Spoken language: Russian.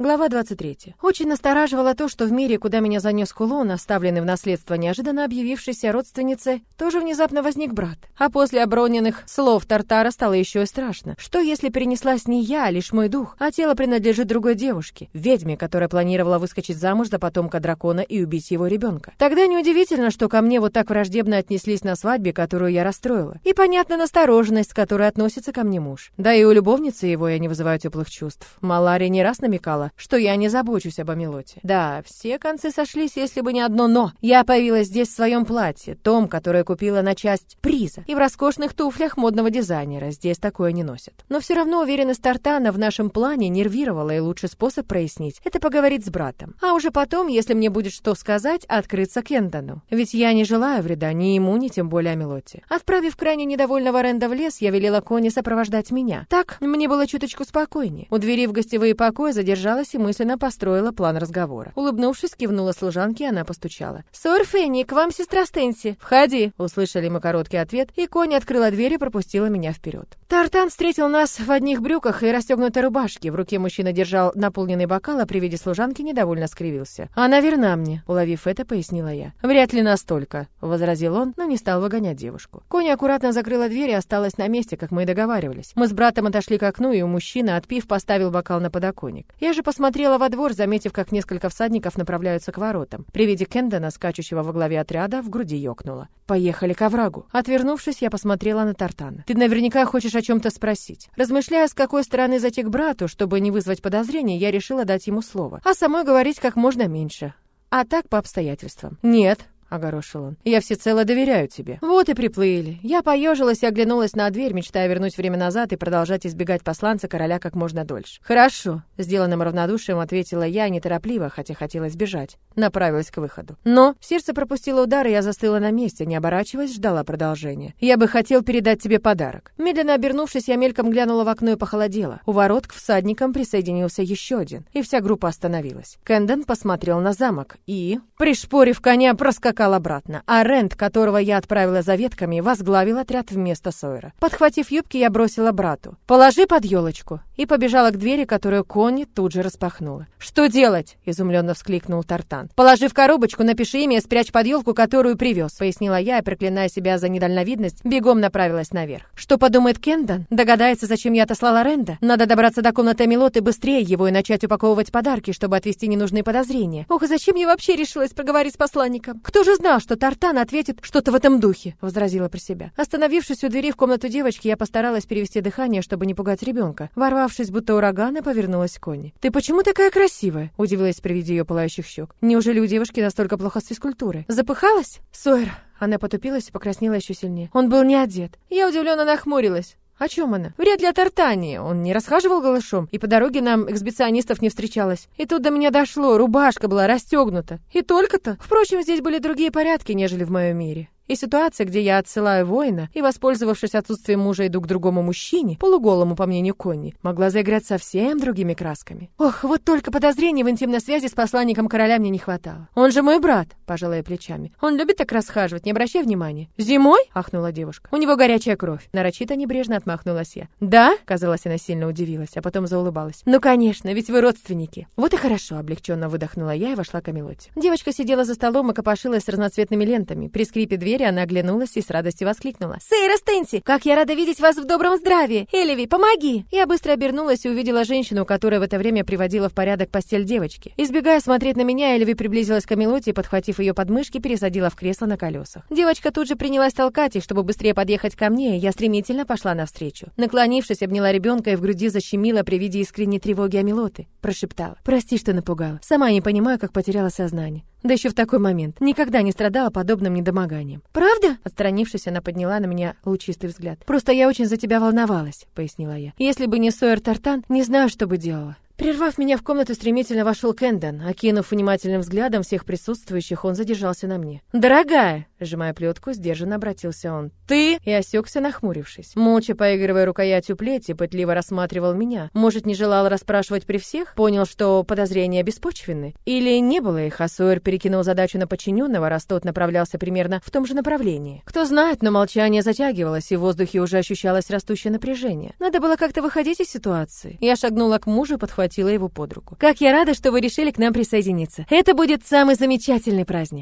Глава 23. Очень настораживало то, что в мире, куда меня занес кулон, оставленный в наследство неожиданно объявившейся родственнице, тоже внезапно возник брат. А после оброненных слов Тартара стало еще и страшно. Что если перенеслась не я, а лишь мой дух, а тело принадлежит другой девушке, ведьме, которая планировала выскочить замуж за потомка дракона и убить его ребенка? Тогда неудивительно, что ко мне вот так враждебно отнеслись на свадьбе, которую я расстроила. И понятна настороженность, с которой относится ко мне муж. Да и у любовницы его я не вызываю теплых чувств. Малария не раз намекала, что я не забочусь об Амилоте. Да, все концы сошлись, если бы не одно «но». Я появилась здесь в своем платье, том, которое купила на часть приза, и в роскошных туфлях модного дизайнера. Здесь такое не носят. Но все равно уверенность Тартана в нашем плане нервировала, и лучший способ прояснить — это поговорить с братом. А уже потом, если мне будет что сказать, открыться Кендану. Ведь я не желаю вреда ни ему, ни тем более Амилоте. Отправив крайне недовольного Ренда в лес, я велела Коне сопровождать меня. Так мне было чуточку спокойнее. У двери в гостевые покои задержалась задумалась и мысленно построила план разговора. Улыбнувшись, кивнула служанке, и она постучала. «Сор Фенни, к вам сестра Стенси!» «Входи!» — услышали мы короткий ответ, и Коня открыла дверь и пропустила меня вперед. Тартан встретил нас в одних брюках и расстегнутой рубашке. В руке мужчина держал наполненный бокал, а при виде служанки недовольно скривился. «Она верна мне», — уловив это, пояснила я. «Вряд ли настолько», — возразил он, но не стал выгонять девушку. Коня аккуратно закрыла дверь и осталась на месте, как мы и договаривались. Мы с братом отошли к окну, и у мужчины, отпив, поставил бокал на подоконник. Я же посмотрела во двор, заметив, как несколько всадников направляются к воротам. При виде Кендона, скачущего во главе отряда, в груди ёкнуло. «Поехали к оврагу». Отвернувшись, я посмотрела на Тартана. «Ты наверняка хочешь о чем-то спросить». Размышляя, с какой стороны зайти к брату, чтобы не вызвать подозрений, я решила дать ему слово. А самой говорить как можно меньше. А так по обстоятельствам. «Нет», огорошил он. «Я всецело доверяю тебе». Вот и приплыли. Я поежилась и оглянулась на дверь, мечтая вернуть время назад и продолжать избегать посланца короля как можно дольше. «Хорошо», — сделанным равнодушием ответила я неторопливо, хотя хотелось бежать. Направилась к выходу. Но сердце пропустило удар, и я застыла на месте, не оборачиваясь, ждала продолжения. «Я бы хотел передать тебе подарок». Медленно обернувшись, я мельком глянула в окно и похолодела. У ворот к всадникам присоединился еще один, и вся группа остановилась. Кэндон посмотрел на замок и, пришпорив коня, проскакал поскакал обратно, а Рент, которого я отправила за ветками, возглавил отряд вместо Сойера. Подхватив юбки, я бросила брату. «Положи под елочку!» и побежала к двери, которую Конни тут же распахнула. «Что делать?» — изумленно вскликнул Тартан. «Положи в коробочку, напиши имя и спрячь под елку, которую привез», — пояснила я и, проклиная себя за недальновидность, бегом направилась наверх. Что подумает Кендон? Догадается, зачем я отослала Ренда? Надо добраться до комнаты Милоты быстрее его и начать упаковывать подарки, чтобы отвести ненужные подозрения. Ох, зачем я вообще решилась поговорить с посланником? Кто же же знал, что Тартан ответит что-то в этом духе», — возразила про себя. Остановившись у двери в комнату девочки, я постаралась перевести дыхание, чтобы не пугать ребенка. Ворвавшись, будто урагана, повернулась к Конни. «Ты почему такая красивая?» — удивилась при виде ее пылающих щек. «Неужели у девушки настолько плохо с физкультурой? Запыхалась?» «Сойер!» Она потупилась и покраснела еще сильнее. Он был не одет. Я удивленно нахмурилась. О чем она? Вряд ли о Тартане. Он не расхаживал голышом, и по дороге нам эксбиционистов не встречалось. И тут до меня дошло, рубашка была расстегнута. И только-то. Впрочем, здесь были другие порядки, нежели в моем мире. И ситуация, где я отсылаю воина и, воспользовавшись отсутствием мужа, иду к другому мужчине, полуголому, по мнению Конни, могла заиграть совсем другими красками. Ох, вот только подозрений в интимной связи с посланником короля мне не хватало. Он же мой брат, пожалуй, плечами. Он любит так расхаживать, не обращай внимания. Зимой? ахнула девушка. У него горячая кровь. Нарочито небрежно отмахнулась я. Да? Казалось, она сильно удивилась, а потом заулыбалась. Ну, конечно, ведь вы родственники. Вот и хорошо, облегченно выдохнула я и вошла к Камелоте. Девочка сидела за столом и копошилась с разноцветными лентами. При скрипе двери двери, она оглянулась и с радостью воскликнула. «Сейра Стенси, как я рада видеть вас в добром здравии! Элеви, помоги!» Я быстро обернулась и увидела женщину, которая в это время приводила в порядок постель девочки. Избегая смотреть на меня, Элеви приблизилась к Камелоте и, подхватив ее подмышки, пересадила в кресло на колесах. Девочка тут же принялась толкать их, чтобы быстрее подъехать ко мне, и я стремительно пошла навстречу. Наклонившись, обняла ребенка и в груди защемила при виде искренней тревоги Амилоты. Прошептала. «Прости, что напугала. Сама не понимаю, как потеряла сознание. Да еще в такой момент. Никогда не страдала подобным недомоганием. «Правда?» Отстранившись, она подняла на меня лучистый взгляд. «Просто я очень за тебя волновалась», — пояснила я. «Если бы не Сойер Тартан, не знаю, что бы делала». Прервав меня в комнату, стремительно вошел Кэндон. Окинув внимательным взглядом всех присутствующих, он задержался на мне. «Дорогая!» — Сжимая плетку, сдержанно обратился он. «Ты?» И осекся, нахмурившись. Молча поигрывая рукоятью плети, пытливо рассматривал меня. Может, не желал расспрашивать при всех? Понял, что подозрения беспочвенны? Или не было их, а Сойер перекинул задачу на подчиненного, раз тот направлялся примерно в том же направлении? Кто знает, но молчание затягивалось, и в воздухе уже ощущалось растущее напряжение. Надо было как-то выходить из ситуации. Я шагнула к мужу и подхватила его под руку. «Как я рада, что вы решили к нам присоединиться. Это будет самый замечательный праздник».